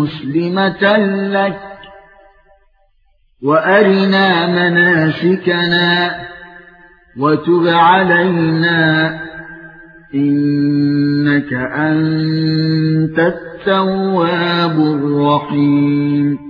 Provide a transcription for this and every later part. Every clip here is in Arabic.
مُسْلِمَةً لَكَ وَأَرِنَا مَنَاسِكَنَا وَتُبْ عَلَيْنَا إِنَّكَ أَنتَ التَّوَّابُ الرَّحِيمُ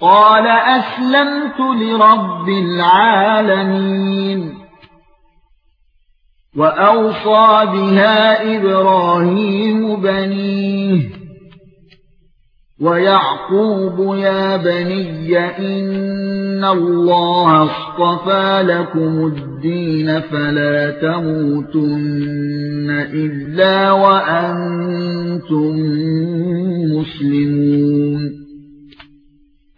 قال أسلمت لرب العالمين وأوصى بها إبراهيم بنيه ويعقوب يا بني إن الله اصطفى لكم الدين فلا تموتن إلا وأنتم مسلمون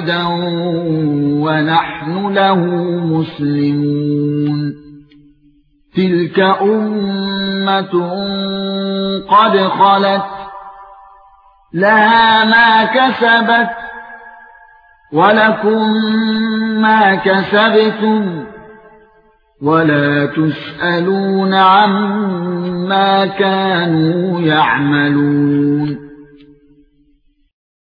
واحدا ونحن له مسلمون تلك أمة قد خلت لها ما كسبت وَلَكُمْ مَا كَسَبْتُمْ وَلَا تُسْأَلُونَ عَمَّا كَانُوا يَعْمَلُونَ